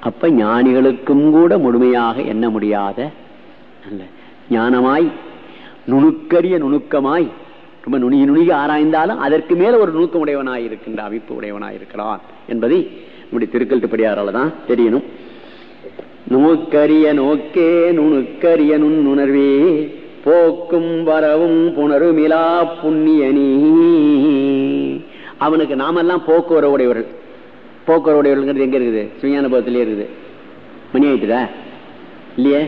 அப்ப ஞானிகளுக்கும் கூட முழுமையாக எண்ண முடியாத அல்ல ஞானமாய் நுணுக்கரிய நுணுக்கமாய் ரொம்ப நுணுகி நுணுகி ஆராய்ந்தாலும் அதற்கு மேல ஒரு நுணுக்கம் உடையவனாய் இருக்கின்ற அமைப்பு உடையவனாய் இருக்கிறான் என்பதை நம்முடைய திருக்கல்ட்டுப்படியாரால தான் தெரியணும். நோக்கரிய நோக்கே நுணுக்கரிய நுண்ணுணர்வே போக்கும் வரவும் புணருமிலா புண்ணியனி. அவனுக்கு நாமெல்லாம் போக்குவர உடையவர்கள் போக்குவரவு உடையவர்கள் எங்க இருக்குது? சுஞான பதத்திலே இருக்குது. மணி ஆயிட்டுதா? இல்லையே?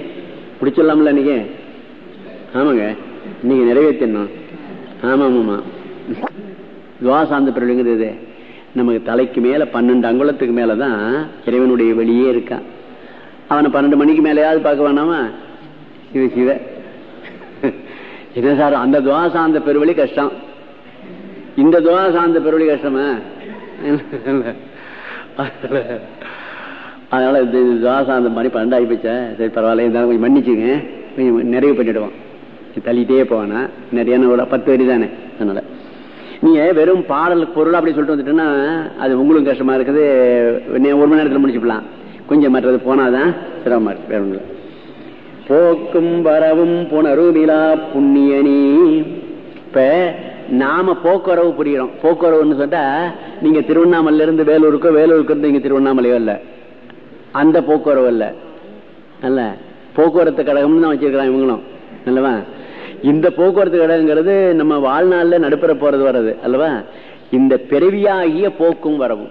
பிடிச்சிடலாம்ல இன்னைக்கு ஆமாங்க. இன்னைக்கு நிறைவேற்றணும் ஆமா ஆமாமா துவாசாந்த பிறவிங்கிறது நமக்கு தலைக்கு மேல பன்னெண்டு அங்குலத்துக்கு மேலதான் இறைவனுடைய வெளியே இருக்கான் அவனை பன்னெண்டு மணிக்கு மேலேயாவது பார்க்க வேணாமா? சிவ சிவ. என்ன சார் அந்த துவாசாந்த பெருவழி கஷ்டம். இந்த துவாசாந்த பெருவழி கஷ்டமா? அதனால இந்த அந்த மாதிரி பன்னெண்டாகி போச்சேன் போச்சா. சரி பரவாயில்ல. இருந்தாலும் கொஞ்சம் மன்னிச்சுங்க கொஞ்சம் நிறைவு பண்ணிடுவோம். தள்ளிட்டே போவானா? நிறைய ஒரு பத்து வரி தானே. அதனால. நீங்க வெறும் பாடல் பொருள் அப்படி சொல்லிட்டு வந்துட்டேன்னா அது உங்களும் கஷ்டமா இருக்குது. ஒரு மணி நேரத்தில் முடிச்சுக்கலாம். கொஞ்சம் மற்றது போனாதான் சிரமமா இருக்கு. வேற ஒன்று போக்கும் வரவும் புனருமிலா புண்ணியனி. இப்ப நாம போக்குவரவு புரிகிறோம் போக்குவரவுன்னு சொன்னா நீங்க திருவண்ணாமலையில இருந்து வேலூருக்கோ வேலூருக்கு இருந்து இங்க திருவண்ணாமலையோ இல்ல. அந்த போக்குவரவு இல்ல. அல்ல போக்குவரத்து கழகம்னு தான் வச்சிருக்கலாம் இவங்களும். அல்லவா? இந்த போக்குவரத்து கழகங்கிறது நம்ம வாழ்நாள்ல நடுப்புற போறது வர்றது. அல்லவா? இந்த பிறவியாகிய போக்கும் வரவும்.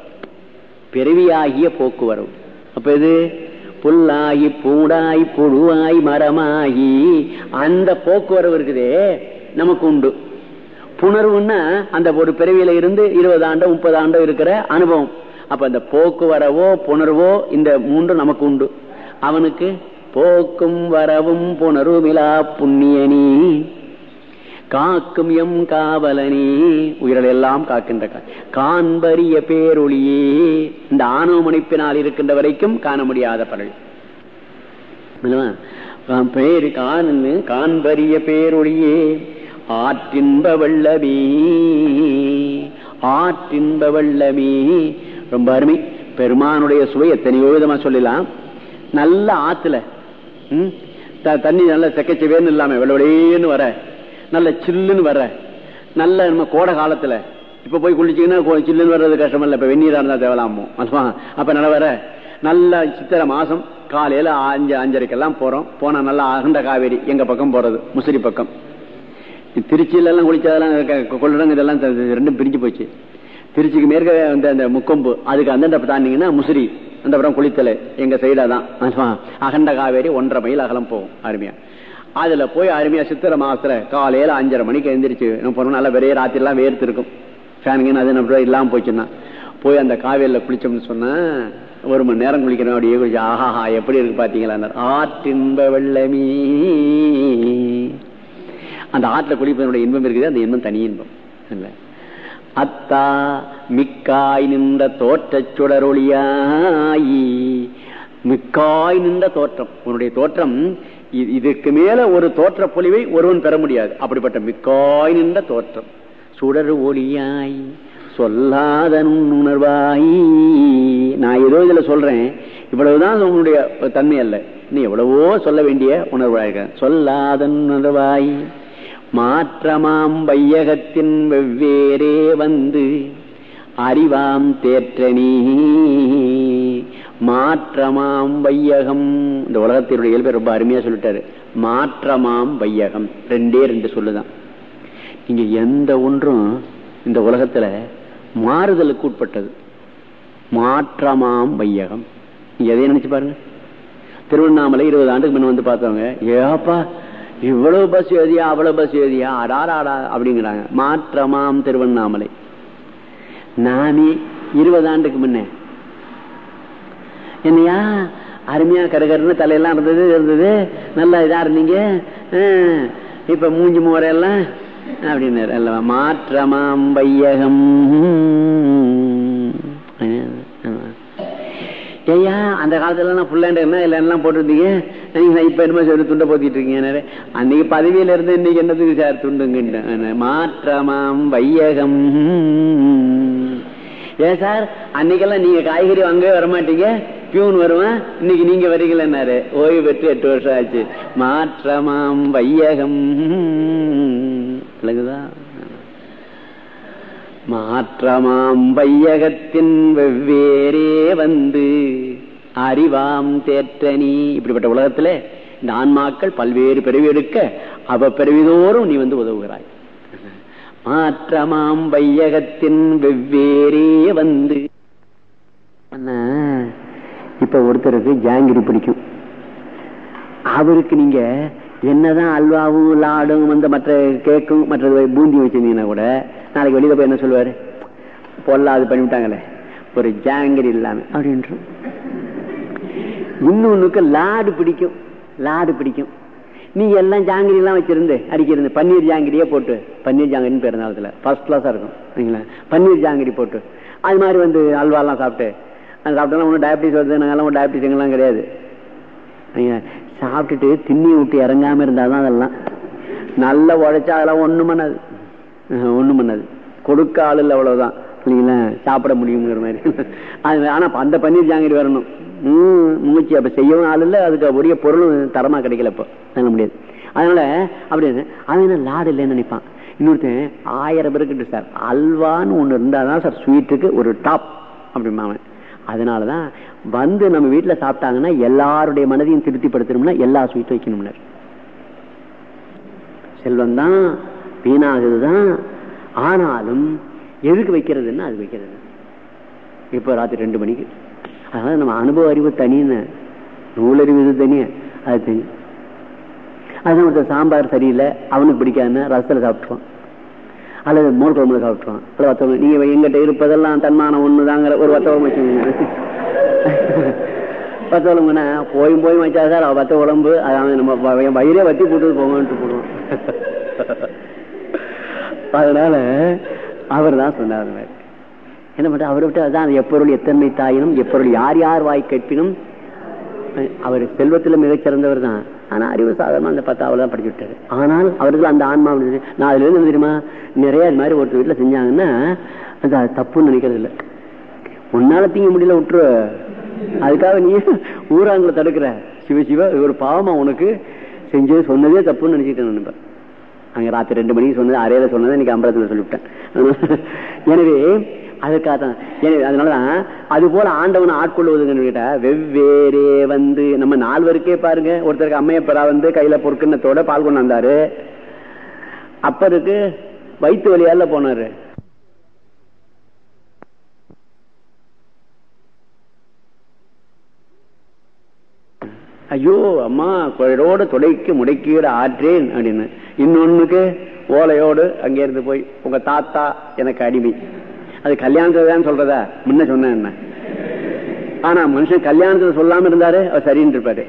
பிறவியாகிய போக்குவரவு அப்ப இது? புல்லாகி பூடாய் புழுவாய் மரமாகி அந்த போக்குவரவு இருக்குதே நமக்கு உண்டு. புணர்வுன்னா அந்த ஒரு பிறவியில இருந்து இருபது ஆண்டோ முப்பது ஆண்டோ இருக்கிற அனுபவம். அப்ப அந்த போக்குவரவோ புணர்வோ இந்த மூன்று நமக்கு உண்டு. அவனுக்கு போக்கும் வரவும் புணர்வுமிலா புண்ணியனி. காக்கும் எம் காவலனி. உயிரல் எல்லாம் காக்கின்ற கா- காண்பரிய பேரொளியே இந்த ஆணவ முனைப்பினால் இருக்கின்ற வரைக்கும் காண முடியாத பரல் பேரு காணு காண்பரிய பேரொளியே ஆற்றின்ப வெள்ளமே ஆற்றின்ப வெள்ளமே ரொம்ப அருமை. பெருமானுடைய சுவை எத்தனையோ விதமா சொல்லலாம். நல்ல ஆத்துல ம், த- தண்ணி நல்ல செக்கச்சவேன்னு இல்லாம வெள்ளவெளியேன்னு வர நல்ல சில்லுன்னு வர நல்ல நம்ம கோடை காலத்துல இப்ப போய் குளிச்சீங்கன்னா சில்லுன்னு வர்றது கஷ்டம் இல்ல இப்ப வெந்நீரா இருந்தா தேவலாமோ? அதுவா அப்ப நல்ல வர நல்ல சித்திரை மாசம் காலையில அஞ்சு அஞ்சரைக்கெல்லாம் போறோம். போனா நல்லா அகண்ட காவேரி எங்க பக்கம் போறது? முசிறி பக்கம். திருச்சியில எல்லாம் குளிச்சதெல்லாம் க- இதெல்லாம் ரெண்டும் பிரிஞ்சு போச்சு. திருச்சிக்கு மேற்க அந்த அந்த முக்கொம்பு அதுக்கு அந்தந்த தாண்டிங்கன்னா முசிறி அந்த அப்புறம் குளித்தலை எங்க சைடா தான். அகண்ட காவேரி ஒன்றரை மைல் அகலம் போகும் அருமையா. அதுல போய் அருமையா சித்திரை மாசத்துல காலையில அஞ்சரை மணிக்கு எழுந்திரிச்சு நம்ம போனோம் நல்லா வெறைய ராத்திரி எல்லாம் வேர்த்து இருக்கும் ஃபேனுங்கன்னு அது நம்ம இல்லாம போச்சுன்னா போய் அந்த காவேரியில குளிச்சோம்னு சொன்னா ஒரு மணி நேரம் குளிக்கிறோம் அப்படியே குளிச்சு ஆஹாஹா எப்படி இருக்கு பாத்தீங்களா ஆற்றின்ப வெள்ளமீ அந்த ஆற்றுல குளிப்பதனுடைய இன்பம் இருக்குது அந்த இன்பம் தனி இன்பம். இல்லை. அத்தா மிக்காய் நின்ற தோற்றச் சுடரொளியாயி மிக்காய் நின்ற தோற்றம். உன்னுடைய தோற்றம் இதுக்கு மேல ஒரு தோற்ற பொலிவை ஒருவன் பெற முடியாது. அப்படிப்பட்ட மிக்காய் நின்ற தோற்றம். சுடர் ஒளியாய் சொல்லாத உணர்வாய். நான் ஏதோ இதுல சொல்றேன். இவ்வளவுதான் உன்னுடைய தன்மை அல்ல. நீ எவ்வளவோ சொல்ல வேண்டிய உணர்வாயிருக்க. சொல்லாத உணர்வாய். மாற்றமாம் வையகத்தின் வெவ்வேறே வந்து அறிவாம் தேற்றணி. மாற்றமாம் வையகம். இந்த உலகத்தினுடைய இயல்பை ரொம்ப அருமையா சொல்லிட்டாரு. மாற்றமாம் வையகம். ரெண்டே ரெண்டு சொல்லுதான். நீங்க எந்த ஒன்றும் இந்த உலகத்துல மாறுதலுக்கு உட்பட்டது. மாற்றமாம் வையகம். எதை எதையும் நினைச்சு பாருங்க. திருவண்ணாமலை இருபது ஆண்டுக்கு முன்ன வந்து பார்த்தவங்க ஏப்பா இவ்வளவு பஸ் எழுதியா அவ்வளவு பஸ் எழுதியா அடாராடா அப்படிங்கிறாங்க. மாற்றமாம் திருவண்ணாமலை. நானே இருபது ஆண்டுக்கு முன்னே. என்னையா அருமையா கருகருன்னு தலையெல்லாம் இருந்தது இருந்தது. நல்லா இதா இருந்தீங்க. இப்ப மூஞ்சி முறையெல்லாம் அப்படின்னு அல்லவா? மாற்றமாம் வையகம். ஏயா அந்த காலத்துல எல்லாம் ஃபுல்லாண்ட என்ன போட்டிருந்தீங்க? நீங்க இப்ப என்ன சொல்லி துண்டை போத்திட்டு இருக்கீங்க அன்னைக்கு பதவியில இருந்து இன்னைக்கு என்னதுக்கு சார் துண்டுங்க மாற்றமாம் வையகம். ஏன் சார் அன்னைக்கெல்லாம் நீங்க காய்கறி வாங்கவே வரமாட்டீங்க? பியூன் வருவேன் இன்னைக்கு நீங்க வரீங்களேன்னாரு. ஓய்வு பெற்று எட்டு வருஷம் ஆச்சு. மாற்றமாம் வையகம். விளங்குதான் மாற்றமாம் வையகத்தின் வெவ்வேறே வந்து. அறிவாம் தேற்றனி இப்படிப்பட்ட உலகத்துல இந்த ஆன்மாக்கள் பல்வேறு பிறவி எடுக்க அவ பிறவிதோறும் நீ வந்து உதவுகிறாய். மாற்றமாம் வையகத்தின் வெவ்வேறே வந்து. இப்ப ஒருத்தருக்கு ஜாங்கிரி பிடிக்கும். அவருக்கு நீங்க என்னதான் அல்வாவும் லாடும் வந்து மற்ற கேக்கும் மற்ற பூந்தி வச்சிருந்தீங்கன்னா கூட நாளைக்கு வெளியில போய் என்ன சொல்லுவாரு? பொல்லாது பண்ணிவிட்டாங்களே ஒரு ஜாங்கிரி இல்லாம. அப்படின்ற இன்னொன்னுக்கு லாடு பிடிக்கும். லாடு பிடிக்கும். நீ எல்லாம் ஜாங்கிரி எல்லாம் வச்சிருந்து அடிக்கிறது. பன்னீர் ஜாங்கிரியே போட்டு. பன்னீர் ஜாங்கிரின்னு பிறந்தாலத்துல ஃபர்ஸ்ட் கிளாஸா இருக்கும். சரிங்களா? பன்னீர் ஜாங்கிரி போட்டு. அது மாதிரி வந்து அல்வாலாம் சாப்பிட்டு. அது சாப்பிட்டோம்னா ஒன்றும் டயபிட்டிஸ் வருது. நாங்கெல்லாம் ஒரு டயபிட்டிஸ் எங்கெல்லாம் கிடையாது. சாப்பிட்டுட்டு திண்ணி விட்டு இறங்காம இருந்தாதான் அதெல்லாம். நல்ல உழைச்சா அதெல்லாம் ஒண்ணும் பண்ணாது. ஒண்ணும் பண்ணாது. கொடுக்க ஆள் இல்லை அவ்வளவுதான். இல்லைங்களா சாப்பிட முடியுங்கிற மாதிரி. அது ஆனா அந்த பன்னீர் ஜாங்கிரி வரணும். உம் மூச்சு அப்ப செய்யவும் ஆள் இல்லை அதுக்கு உரிய பொருளும் தரமா கிடைக்கல இப்போ. சொல்ல முடியாது. அதனால அப்படி அது லாடு இல்லைன்னு நினைப்பான். இன்னொருத்தன் ஆயிரம் பேருக்கு சார் அல்வான்னு ஒண்ணு இருந்தாதான் சார் ஸ்வீட்டுக்கு ஒரு டாப் அப்படிமாவன் அதனாலதான் வந்து நம்ம வீட்டுல சாப்பிட்டாங்கன்னா எல்லாருடைய மனதையும் திருப்திப்படுத்தணும்னா எல்லா ஸ்வீட்டும் வைக்கணும்னா செல்வம் தான் வீணாகுதுதான். ஆனாலும் எதுக்கு வைக்கிறதுன்னா அது வைக்கிறது. இப்ப ராத்திரி ரெண்டு மணிக்கு. அதனால நம்ம அனுபவ அறிவு தனின்னு நூலறிவு இது தனியா? அது தனி. அது ஒருத்தர் சாம்பார் சரியில்லை அவனுக்கு பிடிக்காம ரசத்தில் சாப்பிட்டுருவான். அல்லது மோர் குழம்புல சாப்பிட்டுருவான். அல்ல வத்தவங்க நீங்க எங்கிட்ட இருப்பதெல்லாம் தன்மானம் ஒண்ணுதாங்கிற ஒரு வத்தவங்க வச்சுக்கோங்க. வத்தவளம்புனா போயும் போய் வச்சா சார் வத்த உடம்பு அதாவது நம்ம வயிறே வட்டி போட்டு போங்கன்ட்டு போடுவோம் அதனால அவர் தான் சொன்னார். என்ன பண்ற? அவரை விட்டு அதான் எப்பொருள் எத்தன்மை தாயினும் எப்பொருள் யார் யார் வாய் கேட்பினும் அவர் செல்வத்தில் மிகச்சிறந்தவர் தான். ஆனா அறிவு சாதாரணமா அந்த பத்தாவது தான் படிச்சு விட்டாரு. ஆனால் அவருக்கு அந்த ஆன்மா நான் அதுல இருந்து தெரியுமா? நிறைய இது மாதிரி ஒருத்தர் வீட்டுல செஞ்சாங்கன்னா அது தப்புன்னு நினைக்கிறது இல்லை உன்னால தீங்க முடியல விட்டுரு அதுக்காக நீ ஊராங்களை தடுக்கிற. சிவ சிவ ஒரு பாவமா உனக்கு செஞ்சது சொன்னதே தப்புன்னு நினைச்சிட்டு நினைப்பேன் அங்க ராத்திரி ரெண்டு மணிக்கு சொன்னது அரையில சொன்னது இன்னைக்கு அம்பலத்துல சொல்லிவிட்டேன். எனவே அதுக்காக தான் எனவே அதனாலதான் அது போல ஆண்டவன் ஆட்கொள்வதுன்னு கேட்டா வெவ்வேறே வந்து நம்ம நால்வருக்கே பாருங்க ஒருத்தருக்கு அம்மையப்பரா வந்து கையில பொற்கிண்ணத்தோட பால் கொண்டு வந்தாரு. அப்பருக்கு வயிற்று வழியால போனாரு. ஐயோ அம்மா குழலோடு துடைக்கு முடைக்கீடு ஆற்றேன் அப்படின்னு. இன்னொன்னுக்கு ஓலையோடு அங்கே இருந்து போய் உங்க தாத்தா எனக்கு அடிமை. அது கல்யாணத்துலதான் சொல்றதா? முன்ன சொன்ன என்ன? ஆனா மனுஷன் கல்யாணத்துல சொல்லாம இருந்தாரு அவர் சரின்னு இருப்பாரு.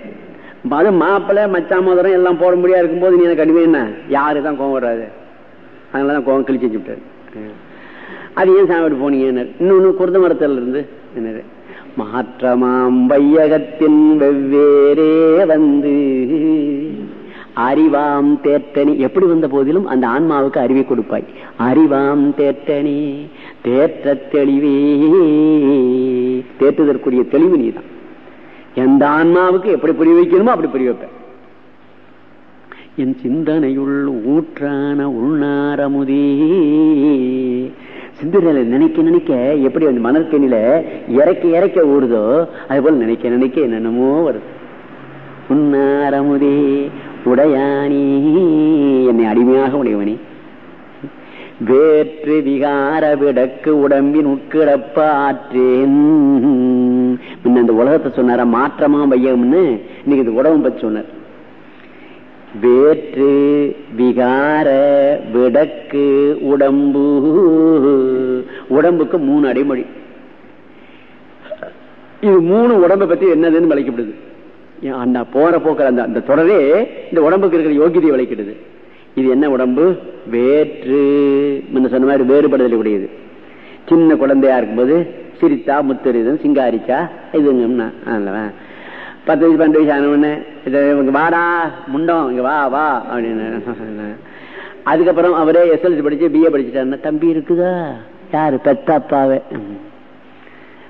அது மாப்பிள்ள மச்சா மோதிரம் எல்லாம் போட முடியா இருக்கும்போது நீ எனக்கு அடிமை என்ன? யாருதான் கோவம் வராது. அதனாலதான் கோவம் கிழிச்சு வச்சுட்டாரு அது ஏன் சாப்பிட்டு போனீங்க? இன்னொன்னு குருத மரத்துல இருந்து என்னது. மாற்றமாம் வையகத்தின் வெவ்வேறே வந்து அறிவாம் தேர்த்தனி எப்படி வந்த போதிலும் அந்த ஆன்மாவுக்கு அறிவை கொடுப்பாய். அறிவாம் தேர்த்தனி தேற்ற தெளிவே. தேற்றுதற்குரிய தெளிவு நீதான். எந்த ஆன்மாவுக்கு எப்படி புரிய வைக்கணுமோ அப்படி புரிய வைப்பேன். என் சிந்தனையுள் ஊற்றான உள்நாரமுதே. சிந்தனையில நினைக்க நினைக்க எப்படி அந்த மணற்கனில இறக்க இறக்க ஊறுதோ அது போல நினைக்க நினைக்க என்னென்னமோ வருது. உன்னாரமுதே உடையானி என்னை அடிமையாக உடையவனே. வேற்று விகார விடக்கு உடம்பின் உட்கிடப்ப ஆற்றேன் முன்ன இந்த உலகத்தை சொன்னார மாற்றமா வையம்னு? இன்னைக்கு இந்த உடம்பு பற்றி சொன்னார். வேற்று விகார விடக்கு உடம்பு. உடம்புக்கு மூணு அடைமொழி. இது மூணு உடம்பை பத்தி என்னதுன்னு விளைக்கப்படுது அந்த போற போக்கில் அந்த அந்த தொடரே இந்த உடம்புக்கு இருக்கிற யோகியதை விளைக்கிடுது. இது என்ன உடம்பு? வேற்று. முன்ன சொன்ன மாதிரி வேறுபடுதல் உடையது. சின்ன குழந்தையா இருக்கும்போது சிரித்தா முத்தரிதம் சிங்காரிச்சா இதுங்கன்னா பத்து வயசு பன்னெண்டு வயசு ஆனவொன்னு இங்க வாடா முண்டம் இங்க வா வா அப்படின்னு. அதுக்கப்புறம் அவரே எஸ்எல்சி படிச்சு பிஏ படிச்சுட்டாருன்னா தம்பி இருக்குதா? யாரு? பெத்த அப்பாவே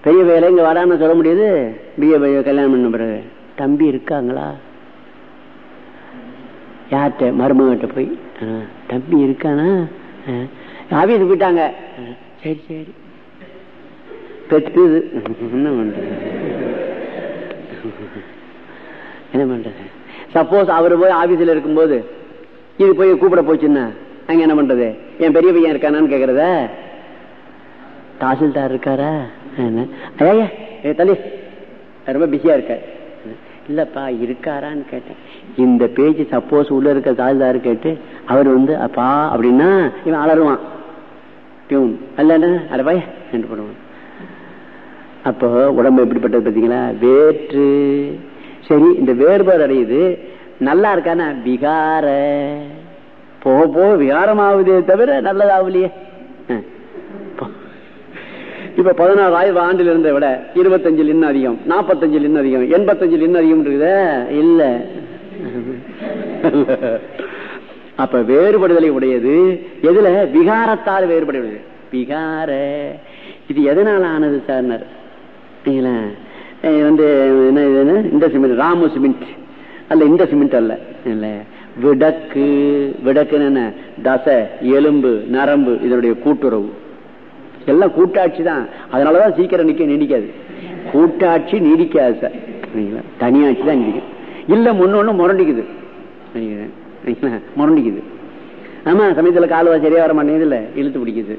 பெரிய வேலை இங்க வாடான்னு சொல்ல முடியாது. பிஏ கல்யாணம் பண்ண பிறகு. தம்பி இருக்காங்களா? யார்கிட்ட? மருமகிட்ட போய்? தம்பி இருக்கானா? ஆபீஸ் போயிட்டாங்க. சரி சரி. பெற்றுது என்ன பண்றது? என்ன பண்றது? சப்போஸ் அவர் போய் ஆபீஸ்ல இருக்கும்போது இது போய் கூப்பிட போச்சுன்னா அங்க என்ன பண்றது? என் பெரிய பையன் இருக்கானான்னு கேக்குறத? தாசில்தார் இருக்காரா? என்ன? ஐயா ஏ தள்ளி ரொம்ப பிஸியா இருக்காரு இல்லப்பா இருக்காரான்னு கேட்டேன். இந்த பேஜ் சப்போஸ் உள்ள இருக்க தாழ்தாரு கேட்டு அவர் வந்து அப்பா அப்படின்னா இவன் அலறுவான். பியூன் அல்ல அடப்பாய் என்று போடுவான். அப்போ உடம்பு எப்படிப்பட்டது பார்த்தீங்களா? வேற்று. சரி இந்த வேறுபாடு அடையுது. நல்லா இருக்கானா? விகார. போக போக விகாரமாகுதே தவிர நல்லதாகலையே ஆ. இப்ப பதினாறாயிரம் ஆண்டில் இருந்த விட இருபத்தஞ்சில் இன்னும் அதிகம் நாற்பத்தஞ்சில் இன்னும் அதிகம் எண்பத்தஞ்சில் இன்னும் அதிகம் இருக்குதே? இல்ல. அப்ப வேறுபடுதலை உடையது. எதுல? விகாரத்தால் வேறுபடுவது விகார. இது எதனால ஆனது சார்னர்? வந்து என்ன? இந்த சிமெண்ட் ராமு சிமெண்ட். அல்ல இந்த சிமெண்ட் அல்ல. இல்ல. விடக்கு. விடக்குன்னு என்ன? தசை எலும்பு நரம்பு இதனுடைய கூட்டுறவு. எல்லாம் கூட்டாட்சி தான். அதனாலதான் சீக்கிரம் நிக்க நீடிக்காது. கூட்டாட்சி நீடிக்காது சார். தனியாட்சி தான் நீடிக்கும். இல்ல முன்னொன்னு முரண்டிக்குது. முரண்டிக்குது. ஆமா சமயத்துல கால்வா சரியா வர மாட்டேங்குது இல்ல? இழுத்து பிடிக்குது.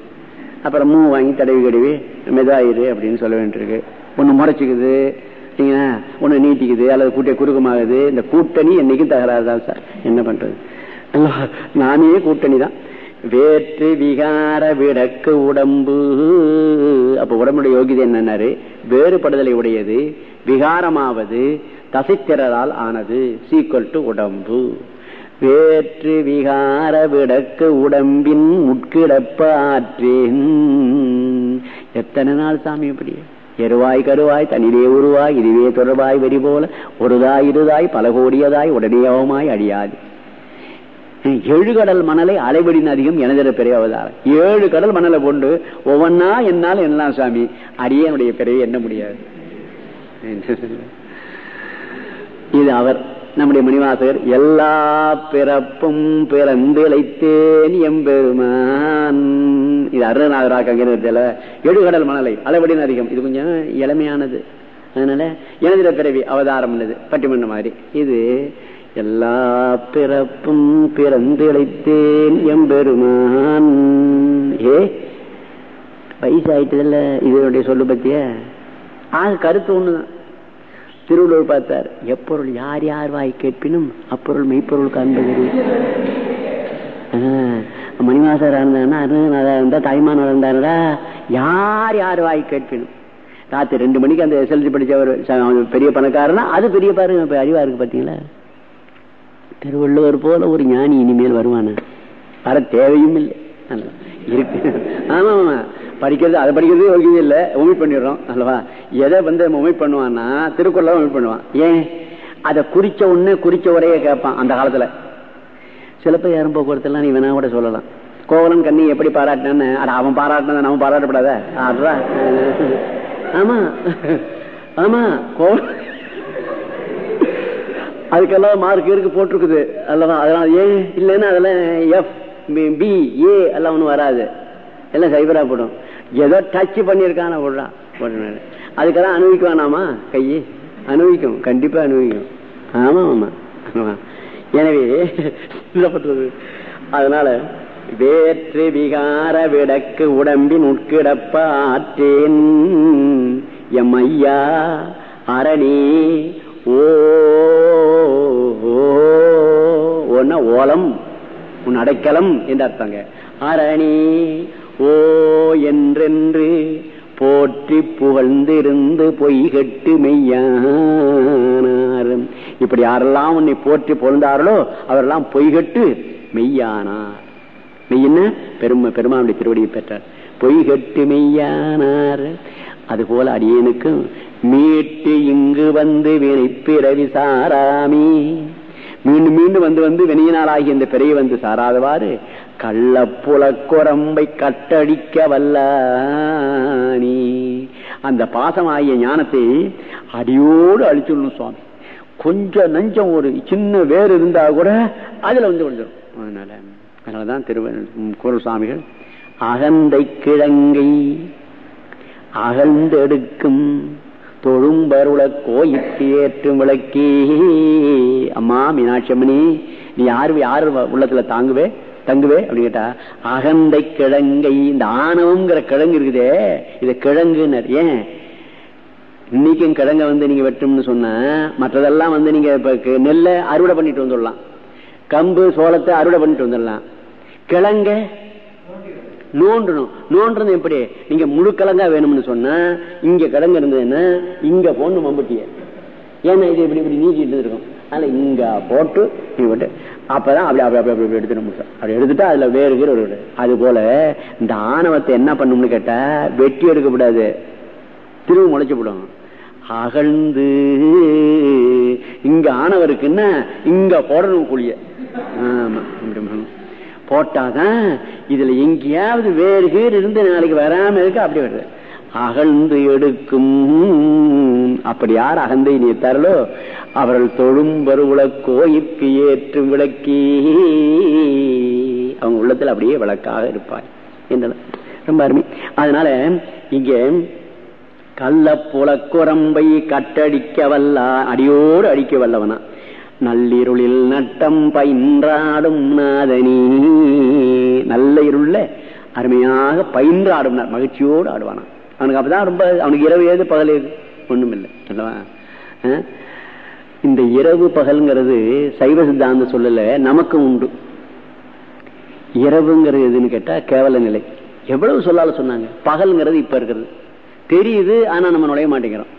அப்புறம் மூ வாங்கி தடவி கழுவி மெதாயிரு அப்படின்னு சொல்ல வேண்டியிருக்கு. ஒன்னு முறைச்சிக்குது. ஒன்னு நீட்டிக்குது அல்லது கூட்டிய குறுக்கமாகுது. இந்த கூட்டணி என்னைக்கும் தகராறு தான் சார். என்ன பண்றது? நானே கூட்டணி தான் வேற்று விகார விடக்கு உடம்பு. அப்ப உடம்புடைய யோகிதை என்னன்னாரு? வேறுபடுதலை உடையது விகாரமாவது தசைத்திறரால் ஆனது சீக்வல் டு உடம்பு. வேற்று விகார விடக்கு உடம்பின் உட்கிடப்ப ஆற்றேன் எத்தனை நாள் சாமி இப்படி? எருவாய் கருவாய் தனிலே உருவாய் இதுவே தொடர்பாய் வெறி போல ஒருதாய் இருதாய் பல கோடியதாய் உடனேயவமாய் அழியாது. ஏழு கடல் மணலை அலைவடின் அதிகம் எனதிர பெரிய அவதாரம் ஏழு கடல் மணலை கொண்டு ஒவ்வொன்னா என்னால் என்னலாம் சாமி? அடியனுடைய பிறவி என்ன முடியாது. இது அவர் நம்முடைய மணிவாசகர் எல்லா பிறப்பும் பிறந்திழைத்தேன் எம்பெருமான். இது அருணநாதராக அங்கே எழுகடல் மணலை அளவடின் அதிகம். இது கொஞ்சம் இளமையானது. அதனால எனதிர பிறவி அவதாரம் உள்ளது. பட்டிமன்ற மாதிரி. இது எல்லா பிறப்பும் பிறந்திழைத்தேன் எம்பெருமான். ஏ? வயசாயிட்டதில்ல இதனுடைய சொல்லு பத்திய? ஆக கருத்து ஒண்ணுதான். திருவள்ளுவர் பார்த்தார் எப்பொருள் யார் யார் வாய் கேட்பினும் அப்பொருள் மெய்ப்பொருள் காண்பது மணிவாசர் இருந்தாருன்னா அருணநாதா இருந்தா தாய்மானவர் இருந்தாருடா யார் யார் வாய் கேட்பினும். ராத்திரி ரெண்டு மணிக்கு அந்த எஸ்எல்சி படிச்சவர் பெரிய பணக்காரனா அது பெரிய பாருங்க அறிவா இருக்கு பாத்தீங்களா? திருவள்ளுவர் போல ஒரு ஞானி இனிமேல் வருவானா? வர தேவையும் இல்லை. இருக்கு. ஆமா ஆமா படிக்கிறது அதை படிக்கிறது யோகியம் இல்ல. ஒமிட் பண்ணிடுறோம். அல்லவா? எதை வந்து ஒமிட் பண்ணுவான்னா திருக்குறள் ஒமிட் பண்ணுவான். ஏன்? அதை குறிச்ச உடனே குறிச்ச உரைய கேட்பான் அந்த காலத்துல. சிலப்பதிகாரம் போக்குவரத்து நீ வேணா கூட சொல்லலாம். கோவலன் கண்ணி எப்படி பாராட்டினான்னு அட அவன் பாராட்டினதை நம்ம பாராட்டப்படாத. ஆடுறா ஆமா. ஆமா. கோவலன் அதுக்கெல்லாம் மார்க் இருக்கு போட்டிருக்குது. அல்லவா அதெல்லாம் ஏ இல்லைன்னா அதெல்லாம் எஃப் பி ஏ எல்லாம் ஒன்றும் வராது. எல்லாம் சைபரா போடும். ஏதோ டச் பண்ணியிருக்கான போடுறான் போடுறான் அதுக்கெல்லாம் அனுபவிக்க வேணாமா கையே அனுபவிக்கும். கண்டிப்பா அனுபவிக்கும். ஆமா ஆமா ஆமா. எனவே என்ன அதனால வேற்று விகார விடக்கு உடம்பின் உட்கிடப்ப ஆற்றேன் எம் ஐயா அரணி ஓ ஓன்னா ஓலம் உன் அடைக்கலம் என்று அர்த்தங்க. அரணி ஓ என்றென்று போற்றி புகழ்ந்திருந்து பொய்கட்டு மெய்யானார். இப்படி யாரெல்லாம் உன்னை போற்றி புகழ்ந்தார்களோ அவரெல்லாம் பொய்கட்டு மெய்யானார். மெய்யன பெருமை பெருமானுடைய திருவடியை பெற்றார். பொய்கட்டு மெய்யானார். அதுபோல அடியனுக்கும் மீட்டு இங்கு வந்து வினைப்பிறவி சாராமி. மீண்டும் மீண்டும் வந்து வந்து வினையினாலாகி இந்த பிறையை வந்து சாராதவாறு கள்ளப்புல குரம்பை கட்டடிக்க நீ அந்த பாசம் ஆகிய ஞானத்தை அடியோடு அழிச்சுடணும் சுவாமி. கொஞ்சம் நஞ்சம் ஒரு சின்ன வேர் இருந்தா கூட அதுல வந்து விழுந்துடும் அதனால அதனாலதான் திருவன் குரல் சுவாமிகள் அகந்தை கிழங்கை அகழ்ந்தெடுக்கும் தொழும்பருள கோயிற்கு ஏற்றும் விளக்கி. அம்மா மீனாட்சி அம்மனி நீ யாரு யாரு உள்ளத்துல தாங்குவே? தங்குவே? அப்படின்னு கேட்டா அகந்தை கிழங்கை இந்த ஆணவம்ங்கிற கிழங்கு இருக்குதே இது கிழங்குனர் ஏன்? இன்னைக்கும் கிழங்க வந்து நீங்க வெட்டும்னு சொன்ன மற்றதெல்லாம் வந்து நீங்க இப்ப நெல்லை அறுவடை பண்ணிட்டு வந்துடலாம். கம்பு சோளத்தை அறுவடை பண்ணிட்டு வந்துடலாம். கிழங்க நோண்டணும். நோன்றது எப்படி? நீங்க முழு கிழங்கா வேணும்னு சொன்னா இங்க கிழங்கு இருந்ததுன்னா இங்க போடணும் மம்பட்டிய. ஏன்னா இது இப்படி இப்படி நீக்கிட்டு இருக்கும். அதனால இங்க போட்டு நீ விட்டு அப்பதான் அப்படி அப்படி அப்படி அப்படி எடுத்துட முடியும் அப்படி எடுத்துட்டா அதுல வேறு கீரை ஒரு அது போல இந்த ஆணவத்தை என்ன பண்ணும்னு கேட்டா வெட்டி எடுக்கப்படாது. திரும்ப முளைச்சுப்படும் அகழ்ந்து இங்க ஆணவருக்குன்னா இங்க போடணும் கூலிய. ஆமா போட்டாதான் இதுல எங்கேயாவது வேறு கீர் இருந்து நாளைக்கு வராம இருக்க அப்படி வருது. அகழ்ந்து எடுக்கும். அப்படி யார் அகந்தை தரலோ? அவர்கள் தொழும் வருவுல கோயிற்கு ஏற்றும் விளக்கி. அவங்க உள்ளத்தில் அப்படியே விளக்காக இருப்பார். என்ன ரொம்ப அருமை. அதனால இங்க கள்ள புலக்குரம்பை கட்டடிக்க வல்ல அடியோடு அடிக்க வல்லவனா? நள்ளிருளில் நட்டம் பயின்றாடும் நாதனி. நல்ல இருள அருமையாக பயின்று ஆடும்னார் மகிழ்ச்சியோடு ஆடுவானா. அவனுக்கு அப்பதான் ரொம்ப அவனுக்கு இரவு ஏது பகல் ஏது? ஒண்ணும் இல்லை அல்லவா இந்த இரவு பகல்ங்கிறது சைவ சித்தாந்த சொல்லல நமக்கும் உண்டு. இரவுங்கிறது எதுன்னு கேட்டா கேவல நிலை. எவ்வளவு சொல்லால சொன்னாங்க. பகல்ங்கிறது இப்ப இருக்கிறது தெரியுது ஆனா நம்ம நுழைய மாட்டேங்கிறோம்.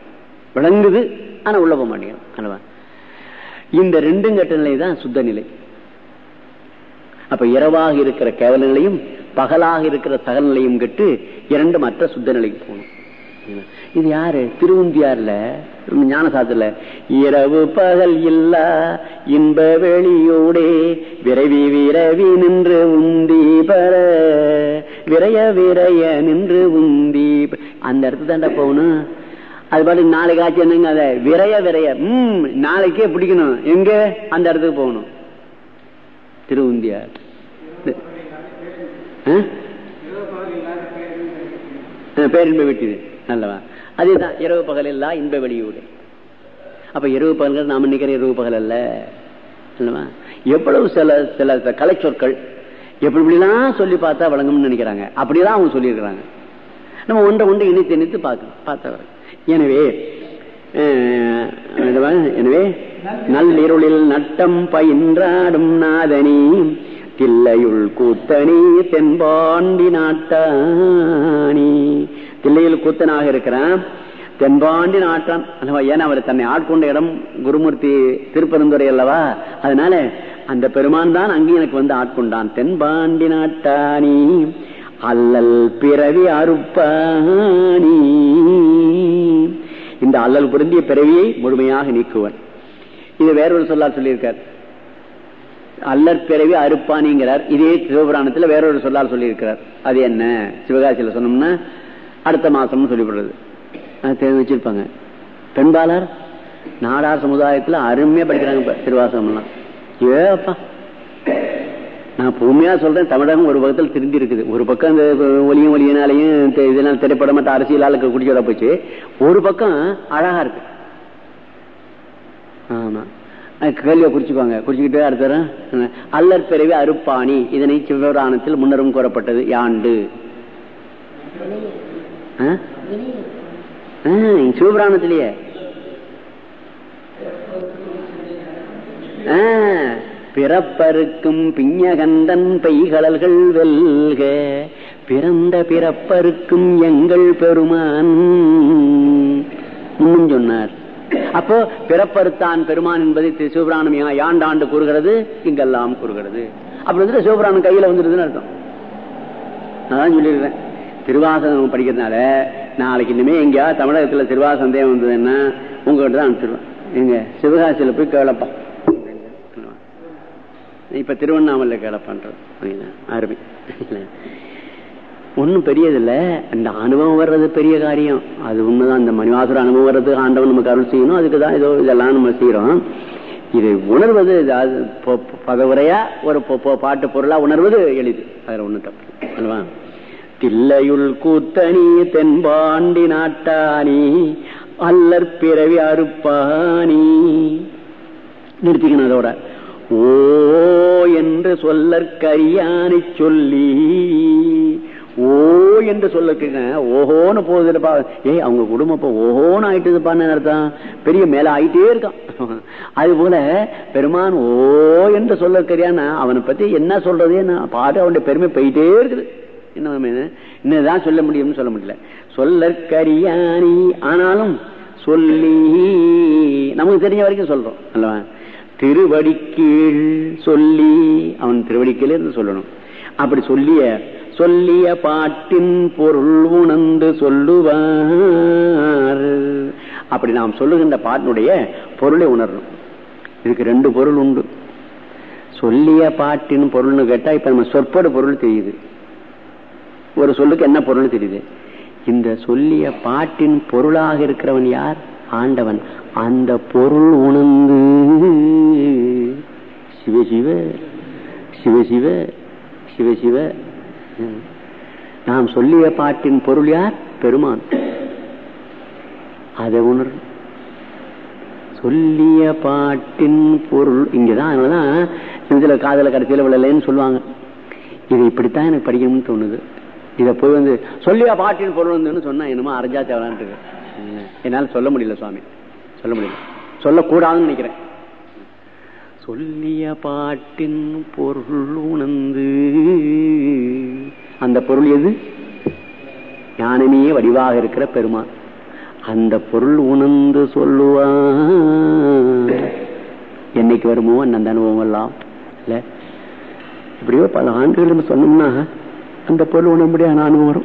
விளங்குது ஆனா உள்ள போக மாட்டேங்கிறோம். அல்லவா? இந்த ரெண்டும் கட்ட நிலை தான் சுத்த நிலை. அப்ப இரவாக இருக்கிற கேவல நிலையும் பகலாக இருக்கிற சகல நிலையும் கெட்டு இரண்டு மற்ற சுத்த நிலைக்கு போகணும். இது யாரு? திருவுந்தியார்ல ஞானசாத்துல இரவு பகல் இல்லா இன்ப வெளியோடே விரைவி விரவி நின்று உந்தி பெற விரைய விரைய நின்று உந்தி அந்த இடத்துல தாண்டா போகணும். அது பாட்டு நாளைக்கு ஆச்சு என்னங்க அதை? விரைய விரைய. உம் நாளைக்கே பிடிக்கணும். எங்க? அந்த இடத்துக்கு போகணும். திருவுந்தியார். பேரின்ப வீட்டு நல்லவா? அதுதான் இரவு பகல் இல்லா இன்ப வெளியூடு அப்ப இரவு பகல்கள் நாம நினைக்கிற இரவு பகல் அல்ல. அல்லவா? எவ்வளவு சில சில கலை சொற்கள் எப்படி இப்படிலாம் சொல்லி பார்த்தா வழங்கும்னு நினைக்கிறாங்க. அப்படிதான் அவங்க சொல்லியிருக்கிறாங்க. நம்ம ஒன்றை ஒன்று இணைத்து இணைத்து பார்க்கணும். பார்த்தவர். எனவே எனவே நல்லிருளில் நட்டம் பயின்றாடும் நாதனி தில்லையுள் கூத்தனி தென்பாண்டி நாட்டானி. தில்லையில் கூத்தனாக இருக்கிறான் தென்பாண்டி நாட்டான் அல்லவா ஏன்னா அவர் தன்னை ஆட்கொண்ட இடம் குருமூர்த்தி திருப்பரந்துரை அல்லவா? அதனால அந்த பெருமான் தான் அங்கே எனக்கு வந்து ஆட்கொண்டான். தென்பாண்டி நாட்டானி அல்லல் பிறவி அறுப்பானி. இந்த அல்லல் பொருந்திய பிறவியை முழுமையாக நீக்குவன். இது வேறொரு சொல்லால் சொல்லியிருக்கார். அல்லற் பிறவி அறுப்பானிங்கிறார். இதே சிவபுராணத்தில் வேறொரு சொல்லால் சொல்லியிருக்கிறார். அது என்ன? சிவகாசியில் சொன்னோம்னா அடுத்த மாசம்னு சொல்லிவிடுறது. அது தெரிஞ்சு வச்சிருப்பாங்க. பெண்பாளர் நாடார் சமுதாயத்தில் அருமையா படிக்கிறாங்க திருவாசகம்லாம். ஏப்பா. நான் பொறுமையா சொல்றேன் தமிழகம் ஒரு பக்கத்தில் திரும்பி இருக்குது ஒரு பக்கம் இந்த ஒலியும் ஒலியினாலையும் இதனால் திரைப்படம் மற்ற அரசியலால் குடிச்சோட போச்சு. ஒரு பக்கம் அழகா இருக்கு. ஆமா. கேள்வியை குறிச்சுக்குவாங்க குறிச்சுக்கிட்டு அடுத்த அல்லற் பிறவி அருப்பாணி. இதனை சிவராணத்தில் முன்னரும் கூறப்பட்டது யாண்டு. சிவபுராணத்திலேயே. பிறப்பருக்கும் பிஞகந்தன் பெய்கடல்கள் வெல்க. பிறந்த பிறப்பருக்கும் எங்கள் பெருமான். இன்னும் சொன்னார். அப்போ பிறப்பருத்தான் பெருமான் என்பதை சிவபுராணம் யாண்டாண்டு கூறுகிறது இங்கெல்லாம் கூறுகிறது. அப்படி வந்துட்டு சிவபுராணம் கையில வந்துருதுன்னு அர்த்தம். நான் சொல்லிடுறேன் திருவாசகம் படிக்கிறதுனால நாளைக்கு இனிமே எங்கேயாவது தமிழகத்துல திருவாச வந்ததுன்னா உங்ககிட்ட தான் அனுப்பிச்சிடுவேன் எங்க சிவகாசியில போய் கேளப்பா. இப்ப திருவண்ணாமலை கேளப்பான்றது அருமை. ஒன்றும் பெரியதில்ல. இந்த அனுபவம் வர்றது பெரிய காரியம். அது உண்மைதான். இந்த மணிவாசுர அனுபவம் வர்றது ஆண்டவன் நமக்கு அருள் செய்யணும். அதுக்கு தான் ஏதோ இதெல்லாம் நம்ம செய்யறோம் இதை உணர்வது அது பகவுரையா ஒரு பாட்டு பொருளா உணர்வது எளிது. அதில் ஒண்ணு தப்பு அல்லவா? தில்லையுள் கூத்தணி தென்பாண்டி நாட்டானி அல்லற் பிறவி அறுப்பானி நிறுத்திக்கணும் அதோட. ஓ என்று சொல்லற்கரியானை சொல்லி ஓ என்று சொல்லுக்குங்க ஓஹோன்னு போகுதுப்பா. ஏய் அவங்க குடும்பம் இப்ப ஓஹோன்னு ஆயிட்டுதுப்பா அர்த்தம். பெரிய மேல ஆயிட்டே இருக்கான். அது போல பெருமான் ஓ என்று சொல்லற்கரியானா அவனை பத்தி என்ன சொல்றதே நான் பாட்டு அவனுடைய பெருமை போயிட்டே இருக்குது. என்ன என்னதான் சொல்ல முடியும்னு சொல்ல முடியல. சொல்லற்கரியானி ஆனாலும் சொல்லி நமக்கு தெரிஞ்ச வரைக்கும் சொல்றோம் அல்லவா? திருவடிக்கீழ் சொல்லி அவன் திருவடிக்கீழ் சொல்லணும். அப்படி சொல்லிய சொல்லிய பாட்டின் பொருள் உணர்ந்து சொல்லுவார். அப்படி நாம் சொல்லுகின்ற பாட்டினுடைய பொருளை உணரணும். இதுக்கு ரெண்டு பொருள் உண்டு. சொல்லிய பாட்டின் பொருள்னு கேட்டா இப்ப நம்ம சொற்போட பொருள் தெரியுது. ஒரு சொல்லுக்கு என்ன பொருள் தெரியுது? இந்த சொல்லிய பாட்டின் பொருளாக இருக்கிறவன் யார்? ஆண்டவன். அந்த பொருள் உணர்ந்து சிவ சிவ சிவ சிவ சிவ சிவ. நாம் சொல்லிய பாட்டின் பொருள் யார்? பெருமான். அதை உணர். சொல்லிய பாட்டின் பொருள் இங்கதான் அதனாலதான் இதுல காதல கடைசியில் விழலைன்னு சொல்லுவாங்க. இது இப்படித்தான் எனக்கு படிக்கணும்னு தோணுது. இதை போய் வந்து சொல்லிய பாட்டின் பொருள் வந்துன்னு சொன்னா என்னமோ அரைஞ்சா தேவலான்ட்டு இருக்கு. என்னால சொல்ல முடியல சுவாமி. சொல்ல முடியும் சொல்லக்கூடாதுன்னு நினைக்கிறேன். சொல்லிய பாட்டின் பொருள் உணர்ந்து அந்த பொருள் எது? ஞானமே வடிவாக இருக்கிற பெருமாள். அந்த பொருள் உணர்ந்து சொல்லுவான் என்னைக்கு வருமோ அந்த அனுபவம் எல்லாம். இல்ல? இப்படியோ பல ஆண்டுகள் நம்ம சொன்னோம்னா அந்த பொருள் உணர்படியான அனுபவம் வரும்.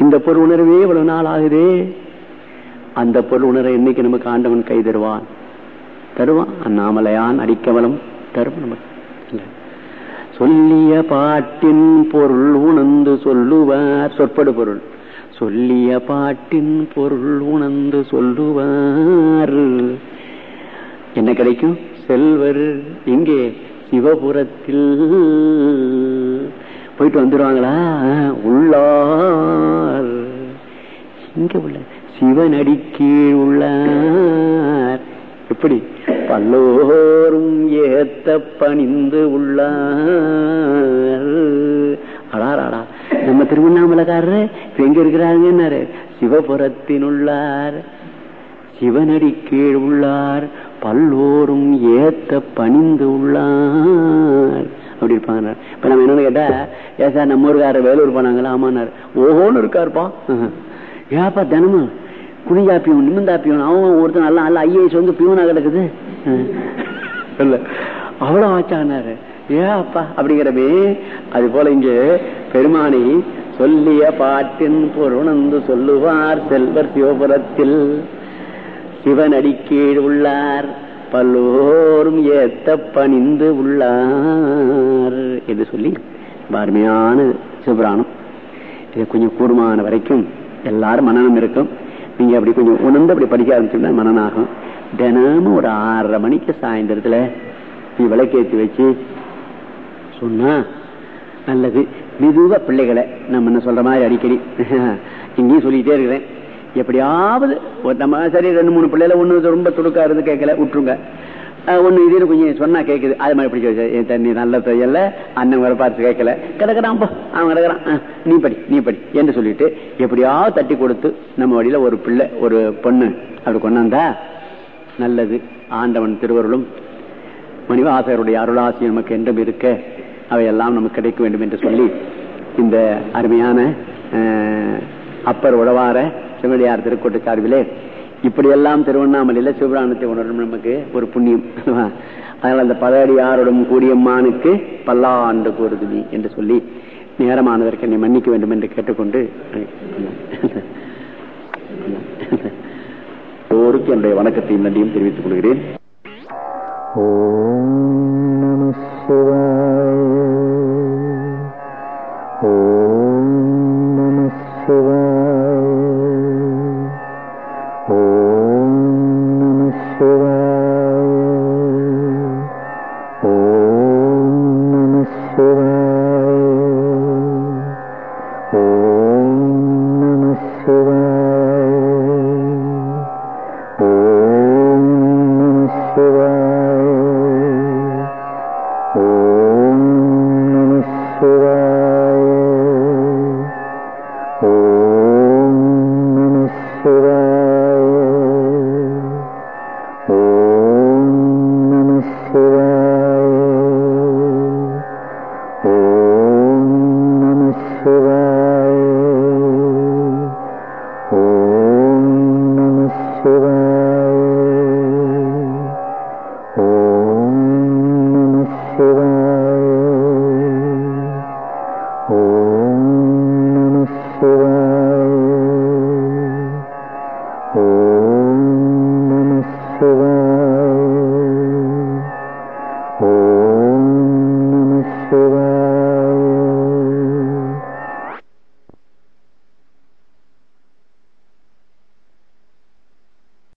இந்த பொருள் உணர்வே இவ்வளவு நாள் ஆகுதே. அந்த பொருள் உணர என்னைக்கு நமக்கு ஆண்டவன் கை தருவான்? தருவான். அண்ணாமலையான் அடிக்கவலம் தரும் நமக்கு. சொல்லிய பாட்டின் பொருள் உணர்ந்து சொல்லுவார். சொற்படு பொருள். சொல்லிய பாட்டின் பொருள் உணர்ந்து சொல்லுவார். என்ன கிடைக்கும்? செல்வர் இங்கே சிவபுரத்தில். போயிட்டு வந்துருவாங்களா? உள்ளார். இங்க உள்ள சிவனடி கீழ் உள்ளார் எப்படி? பல்லோரும் ஏத்த பணிந்து உள்ளார். அடாராடா நம்ம திருவண்ணாமலைக்காரரு இப்ப எங்க இருக்கிறாருன்னாரு சிவபுரத்தின் உள்ளார் சிவனடி கீழ் உள்ளார் பல்லோரும் ஏத்த பணிந்து உள்ளார். அப்படி இருப்பாங்க. இப்ப நம்ம என்னன்னு கேட்டா ஏ சார் நம்ம ஊருக்காரர் வேலூர் போனாங்களா? ஆமானார் ஓஹோன்னு இருக்காருப்பா. ஏப்பா தினமும் குனிஞ்சா பியூன் நிமிந்தா பியூன் அவன் ஒருத்தன் நல்லா நல்லா ஐஏஎஸ் வந்து பியூனா கிடக்குது. இல்ல அவ்வளவு ஆச்சானாரு ஏ அப்பா அப்படிங்கிறமே அது போல இங்கு பெருமானை சொல்லிய பாட்டின் பொருணந்து சொல்லுவார் செல்வர் சிவபுரத்தில். சிவனடி கீழ் உள்ளார் பல்லோரும் ஏத்த பணிந்து உள்ளார் என்று சொல்லி அருமையான சிவபுராணம். இது கொஞ்சம் கூடுமான வரைக்கும் எல்லாரும் மனநம் இருக்கும். நீங்க அப்படி கொஞ்சம் உணர்ந்து அப்படி படிக்க ஆரம்பிச்சோம்னா மனநாகும். தினமும் ஒரு ஆறரை மணிக்கு சாயந்தரத்துல நீ விளக்கேற்றி வச்சு சொன்னா நல்லது. மெதுவா பிள்ளைகளை நம்ம என்ன சொல்ற மாதிரி அடிக்கடி. இங்கேயும் சொல்லிட்டே இருக்கிறேன். எப்படியாவது ஒரு நம்ம சரி ரெண்டு மூணு பிள்ளைல ஒண்ணு ரொம்ப துடுக்கா இருந்து கேட்கல விட்டுருங்க. ஒண்ணு இது கொஞ்சம் சொன்னா கேக்குது. அது மாதிரி பிடிக்க வச்சு என் தண்ணி நல்ல தொழில அண்ணன் வர பார்த்து கேட்கல கிடக்குறான் அவன் கிடக்குறான். நீ படி நீ படி என்று சொல்லிட்டு எப்படியாவது தட்டி கொடுத்து நம்ம வழியில ஒரு பிள்ளை ஒரு பொண்ணு அப்படி கொண்டாந்தா நல்லது. ஆண்டவன் திருவருளும் மணிவாசகருடைய அருளாசி நமக்கு என்றும் இருக்க அவையெல்லாம் நமக்கு கிடைக்க வேண்டும் என்று சொல்லி இந்த அருமையான அஹ், அப்பர் உழவார சிவனடியார் திருக்கோட்டு சார்பிலே இப்படியெல்லாம் திருவண்ணாமலையில சிவபிராணத்தை உணரும் நமக்கு ஒரு புண்ணியம். அதனால அந்த பதடியாருடன் கூடியம்மானுக்கு பல்லாண்டு கூறுதுவி என்று சொல்லி நேரமானதற்கு என்னை மன்னிக்க வேண்டும் என்று கேட்டுக்கொண்டு எல்லோருக்கும் என்னுடைய வணக்கத்தையும் நன்றியும் தெரிவித்துக் கொள்கிறேன். ஓம் நம சிவாய